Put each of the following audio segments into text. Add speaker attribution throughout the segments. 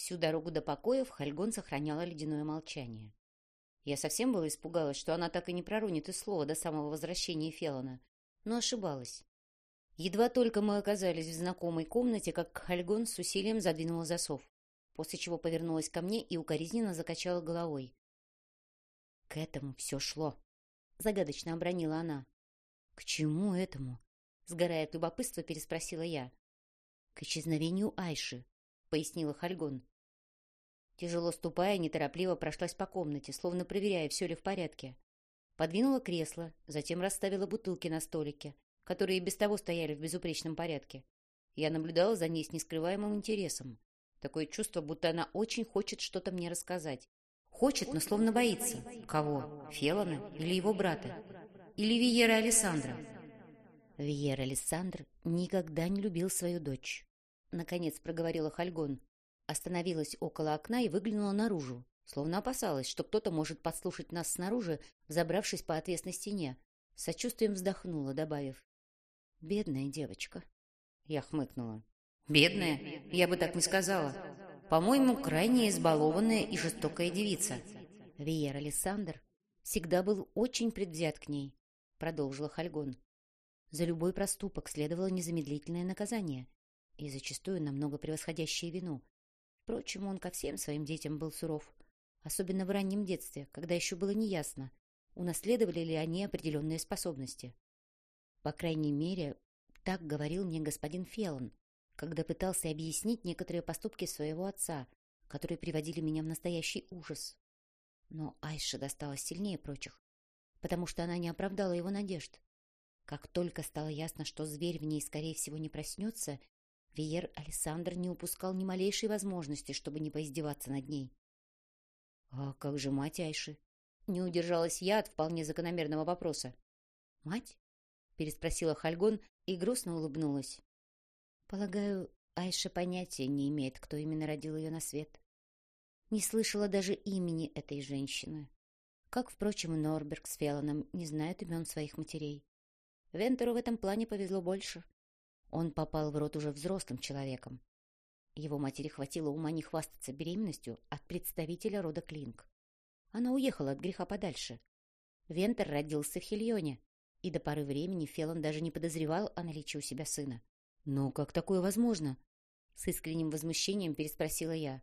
Speaker 1: Всю дорогу до покоев Хальгон сохраняла ледяное молчание. Я совсем была испугалась, что она так и не проронит и слова до самого возвращения Фелона, но ошибалась. Едва только мы оказались в знакомой комнате, как Хальгон с усилием задвинула засов, после чего повернулась ко мне и укоризненно закачала головой. «К этому все шло», — загадочно обронила она. «К чему этому?» — сгорая от любопытства, переспросила я. «К исчезновению Айши», — пояснила Хальгон. Тяжело ступая, неторопливо прошлась по комнате, словно проверяя, все ли в порядке. Подвинула кресло, затем расставила бутылки на столике, которые и без того стояли в безупречном порядке. Я наблюдала за ней с нескрываемым интересом. Такое чувство, будто она очень хочет что-то мне рассказать. Хочет, но словно боится. Кого? Фелона или его брата? Или Виера Александра? Виер Александр никогда не любил свою дочь. Наконец проговорила Хальгон остановилась около окна и выглянула наружу, словно опасалась, что кто-то может подслушать нас снаружи, забравшись по отвесной стене. Сочувствием вздохнула, добавив. «Бедная девочка». Я хмыкнула. «Бедная? Я бы так не сказала. По-моему, крайне избалованная и жестокая девица». Виер Александр всегда был очень предвзят к ней, продолжила Хальгон. За любой проступок следовало незамедлительное наказание, и зачастую намного превосходящее вину. Впрочем, он ко всем своим детям был суров, особенно в раннем детстве, когда еще было неясно, унаследовали ли они определенные способности. По крайней мере, так говорил мне господин Феллон, когда пытался объяснить некоторые поступки своего отца, которые приводили меня в настоящий ужас. Но Айша досталась сильнее прочих, потому что она не оправдала его надежд. Как только стало ясно, что зверь в ней, скорее всего, не проснется, Виер Александр не упускал ни малейшей возможности, чтобы не поиздеваться над ней. «А как же мать Айши?» Не удержалась я от вполне закономерного вопроса. «Мать?» — переспросила Хальгон и грустно улыбнулась. «Полагаю, Айша понятия не имеет, кто именно родил ее на свет. Не слышала даже имени этой женщины. Как, впрочем, и Норберг с Феллоном не знают имен своих матерей. Вентеру в этом плане повезло больше. Он попал в рот уже взрослым человеком. Его матери хватило ума не хвастаться беременностью от представителя рода Клинк. Она уехала от греха подальше. Вентер родился в Хильоне, и до поры времени Фелон даже не подозревал о наличии у себя сына. «Но как такое возможно?» С искренним возмущением переспросила я.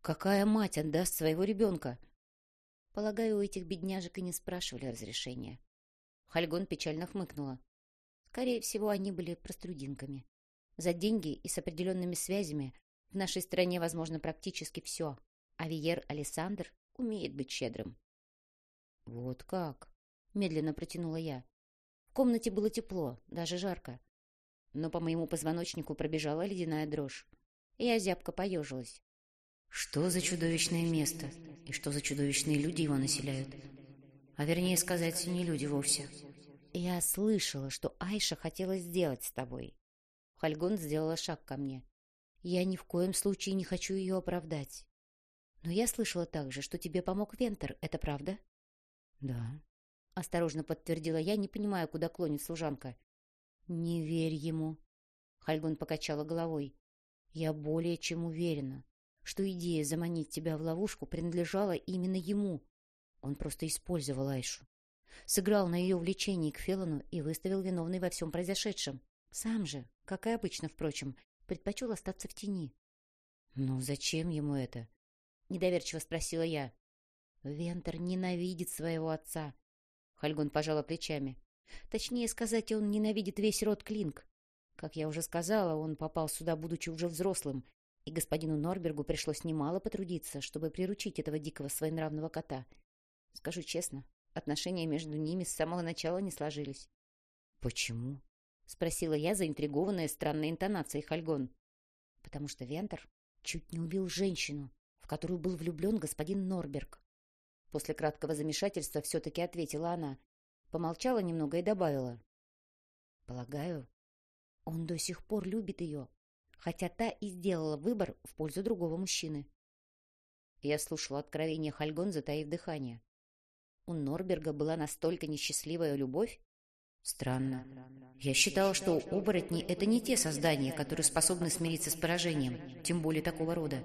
Speaker 1: «Какая мать отдаст своего ребенка?» Полагаю, у этих бедняжек и не спрашивали разрешения. Хальгон печально хмыкнула. Скорее всего, они были прострудинками. За деньги и с определенными связями в нашей стране возможно практически все, а Виер Александр умеет быть щедрым. «Вот как?» — медленно протянула я. В комнате было тепло, даже жарко. Но по моему позвоночнику пробежала ледяная дрожь. Я зябко поежилась. Что за чудовищное место? И что за чудовищные люди его населяют? А вернее сказать, не люди вовсе. «Я слышала, что Айша хотела сделать с тобой». Хальгон сделала шаг ко мне. «Я ни в коем случае не хочу ее оправдать. Но я слышала также, что тебе помог Вентер, это правда?» «Да», — осторожно подтвердила я, не понимая, куда клонит служанка. «Не верь ему», — Хальгон покачала головой. «Я более чем уверена, что идея заманить тебя в ловушку принадлежала именно ему. Он просто использовал Айшу сыграл на ее влечении к Фелону и выставил виновной во всем произошедшем. Сам же, как и обычно, впрочем, предпочел остаться в тени. «Ну, зачем ему это?» — недоверчиво спросила я. «Вентер ненавидит своего отца», — Хальгон пожала плечами. «Точнее сказать, он ненавидит весь род Клинк. Как я уже сказала, он попал сюда, будучи уже взрослым, и господину Норбергу пришлось немало потрудиться, чтобы приручить этого дикого своенравного кота. Скажу честно, Отношения между ними с самого начала не сложились. «Почему?» — спросила я, заинтригованная странной интонацией Хальгон. «Потому что Вентер чуть не убил женщину, в которую был влюблен господин Норберг». После краткого замешательства все-таки ответила она. Помолчала немного и добавила. «Полагаю, он до сих пор любит ее, хотя та и сделала выбор в пользу другого мужчины». Я слушала откровение Хальгон, затаив дыхание. У Норберга была настолько несчастливая любовь? Странно. Я считала, что оборотни — это не те создания, которые способны смириться с поражением, тем более такого рода.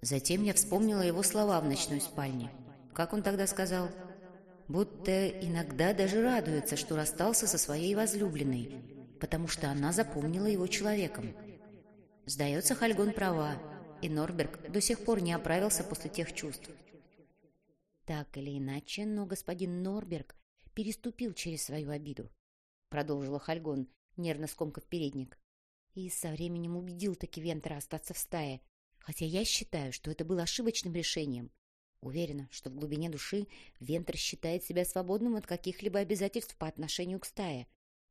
Speaker 1: Затем я вспомнила его слова в ночной спальне. Как он тогда сказал? Будто иногда даже радуется, что расстался со своей возлюбленной, потому что она запомнила его человеком. Сдается, Хальгон права, и Норберг до сих пор не оправился после тех чувств. Так или иначе, но господин Норберг переступил через свою обиду, продолжила Хальгон, нервно скомкав передник, и со временем убедил таки Вентера остаться в стае, хотя я считаю, что это было ошибочным решением. Уверена, что в глубине души Вентер считает себя свободным от каких-либо обязательств по отношению к стае.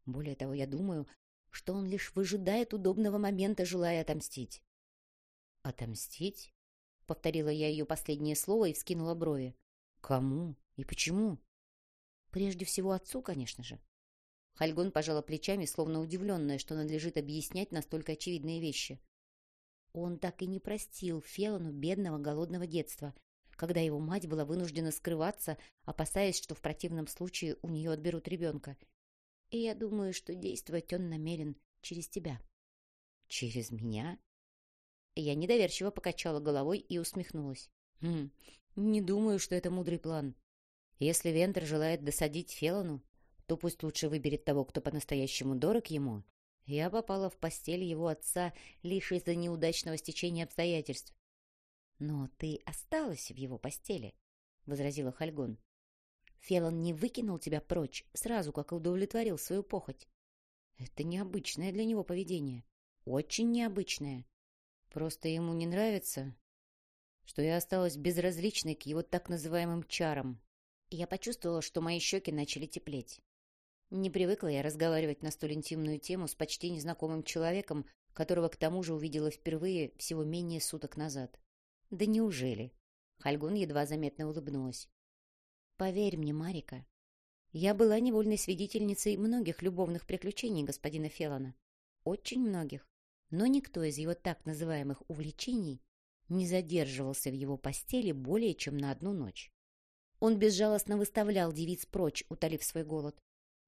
Speaker 1: Более того, я думаю, что он лишь выжидает удобного момента, желая отомстить. «Отомстить?» — повторила я ее последнее слово и вскинула брови. «Кому и почему?» «Прежде всего отцу, конечно же». Хальгон пожала плечами, словно удивленная, что надлежит объяснять настолько очевидные вещи. Он так и не простил Фелону бедного голодного детства, когда его мать была вынуждена скрываться, опасаясь, что в противном случае у нее отберут ребенка. И я думаю, что действовать он намерен через тебя. Через меня? Я недоверчиво покачала головой и усмехнулась. Хм, не думаю, что это мудрый план. Если Вентер желает досадить Фелону, то пусть лучше выберет того, кто по-настоящему дорог ему. Я попала в постель его отца лишь из-за неудачного стечения обстоятельств. «Но ты осталась в его постели», — возразила Хальгон. «Фелон не выкинул тебя прочь сразу, как удовлетворил свою похоть. Это необычное для него поведение. Очень необычное. Просто ему не нравится, что я осталась безразличной к его так называемым чарам. Я почувствовала, что мои щеки начали теплеть. Не привыкла я разговаривать на столь интимную тему с почти незнакомым человеком, которого к тому же увидела впервые всего менее суток назад. Да неужели? Хальгун едва заметно улыбнулась. Поверь мне, Марика, я была невольной свидетельницей многих любовных приключений господина Феллона. Очень многих. Но никто из его так называемых увлечений не задерживался в его постели более чем на одну ночь. Он безжалостно выставлял девиц прочь, утолив свой голод.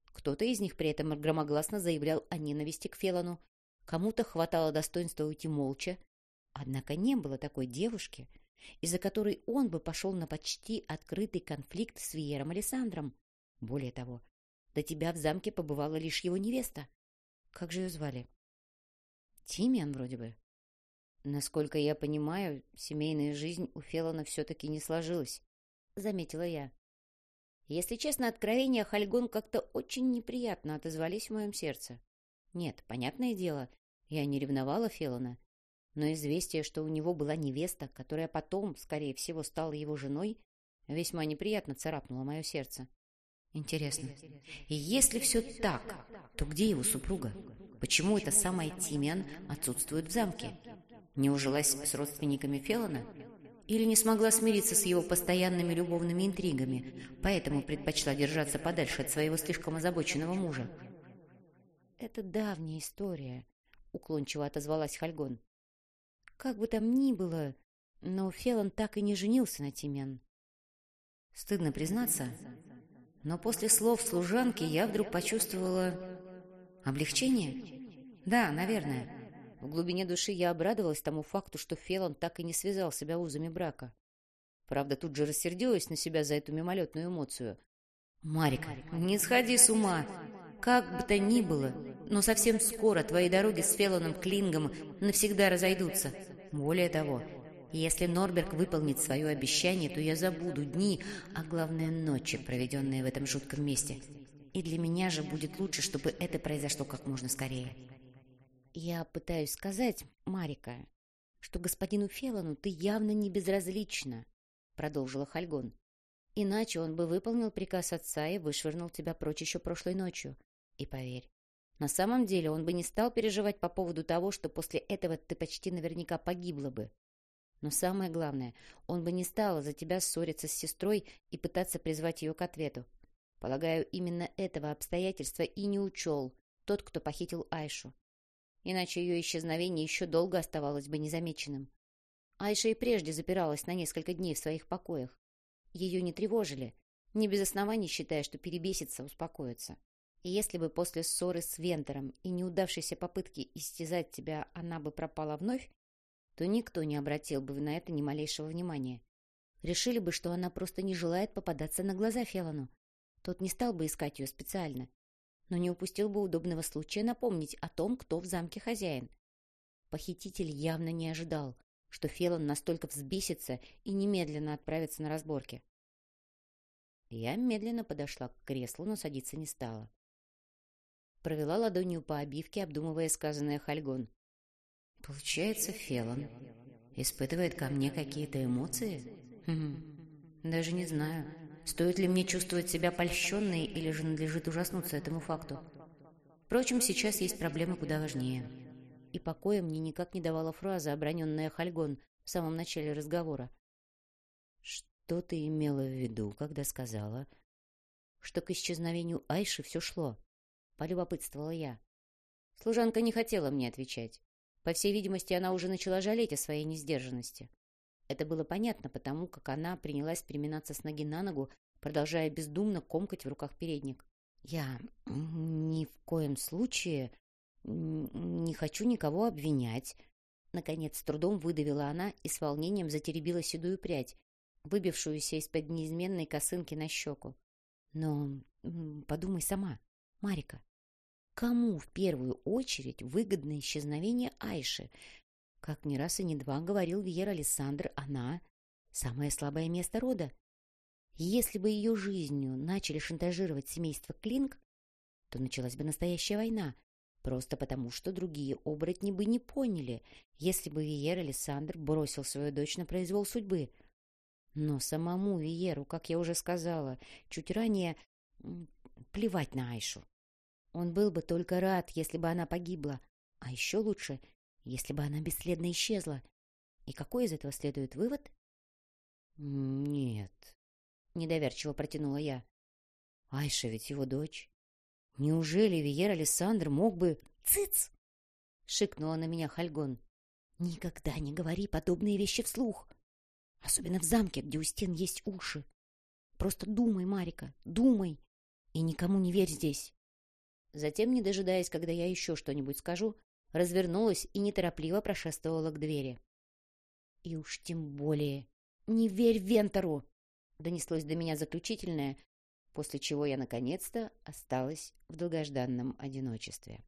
Speaker 1: Кто-то из них при этом громогласно заявлял о ненависти к Феллону, кому-то хватало достоинства уйти молча, Однако не было такой девушки, из-за которой он бы пошел на почти открытый конфликт с Виером Александром. Более того, до тебя в замке побывала лишь его невеста. Как же ее звали? Тимиан вроде бы. Насколько я понимаю, семейная жизнь у Фелона все-таки не сложилась, заметила я. Если честно, откровения Хальгон как-то очень неприятно отозвались в моем сердце. Нет, понятное дело, я не ревновала Фелона, но известие, что у него была невеста, которая потом, скорее всего, стала его женой, весьма неприятно царапнуло мое сердце. Интересно, и если все так, то где его супруга? Почему эта самая Тимиан отсутствует в замке? Не ужилась с родственниками Фелона? Или не смогла смириться с его постоянными любовными интригами, поэтому предпочла держаться подальше от своего слишком озабоченного мужа? «Это давняя история», — уклончиво отозвалась Хальгон. Как бы там ни было, но Фелон так и не женился на Тимен. Стыдно признаться, но после слов служанки я вдруг почувствовала облегчение. Да, наверное. В глубине души я обрадовалась тому факту, что Фелон так и не связал себя узами брака. Правда, тут же рассердилась на себя за эту мимолетную эмоцию. «Марик, не сходи с ума! Как бы то ни было, но совсем скоро твои дороги с Фелоном Клингом навсегда разойдутся. Более того, если Норберг выполнит свое обещание, то я забуду дни, а главное ночи, проведенные в этом жутком месте. И для меня же будет лучше, чтобы это произошло как можно скорее. Я пытаюсь сказать, Марика, что господину Фелону ты явно не безразлична, продолжила Хальгон. Иначе он бы выполнил приказ отца и вышвырнул тебя прочь еще прошлой ночью. И поверь, на самом деле он бы не стал переживать по поводу того, что после этого ты почти наверняка погибла бы. Но самое главное, он бы не стал за тебя ссориться с сестрой и пытаться призвать ее к ответу. Полагаю, именно этого обстоятельства и не учел тот, кто похитил Айшу. Иначе ее исчезновение еще долго оставалось бы незамеченным. Айша и прежде запиралась на несколько дней в своих покоях. Ее не тревожили, не без оснований считая, что перебесится, успокоится. И если бы после ссоры с Вентером и неудавшейся попытки истязать тебя она бы пропала вновь, то никто не обратил бы на это ни малейшего внимания. Решили бы, что она просто не желает попадаться на глаза Фелону. Тот не стал бы искать ее специально, но не упустил бы удобного случая напомнить о том, кто в замке хозяин. Похититель явно не ожидал, что Фелон настолько взбесится и немедленно отправится на разборки. Я медленно подошла к креслу, но садиться не стала. Провела ладонью по обивке, обдумывая сказанное Хальгон. «Получается, Фелон испытывает ко мне какие-то эмоции?» Хм, даже не знаю, стоит ли мне чувствовать себя польщенной или же надлежит ужаснуться этому факту. Впрочем, сейчас есть проблемы куда важнее. И покоя мне никак не давала фраза, оброненная Хальгон в самом начале разговора. Что ты имела в виду, когда сказала, что к исчезновению Айши все шло? Полюбопытствовала я. Служанка не хотела мне отвечать. По всей видимости, она уже начала жалеть о своей несдержанности. Это было понятно, потому как она принялась переминаться с ноги на ногу, продолжая бездумно комкать в руках передник. «Я ни в коем случае не хочу никого обвинять», Наконец, с трудом выдавила она и с волнением затеребила седую прядь, выбившуюся из-под неизменной косынки на щеку. «Но подумай сама, Марика, кому в первую очередь выгодно исчезновение Айши? Как не раз и не два говорил Вьер Александр, она — самое слабое место рода. Если бы ее жизнью начали шантажировать семейство Клинк, то началась бы настоящая война, просто потому что другие оборотни бы не поняли, если бы Виер Александр бросил свою дочь на произвол судьбы. Но самому Виеру, как я уже сказала, чуть ранее плевать на Айшу. Он был бы только рад, если бы она погибла, а еще лучше, если бы она бесследно исчезла. И какой из этого следует вывод? Нет, недоверчиво протянула я. Айша ведь его дочь. Неужели Виер Александр мог бы... Цыц! Шикнула на меня Хальгон. Никогда не говори подобные вещи вслух. Особенно в замке, где у стен есть уши. Просто думай, Марика, думай. И никому не верь здесь. Затем, не дожидаясь, когда я еще что-нибудь скажу, развернулась и неторопливо прошествовала к двери. «И уж тем более не верь Вентору!» донеслось до меня заключительное, после чего я наконец-то осталась в долгожданном одиночестве.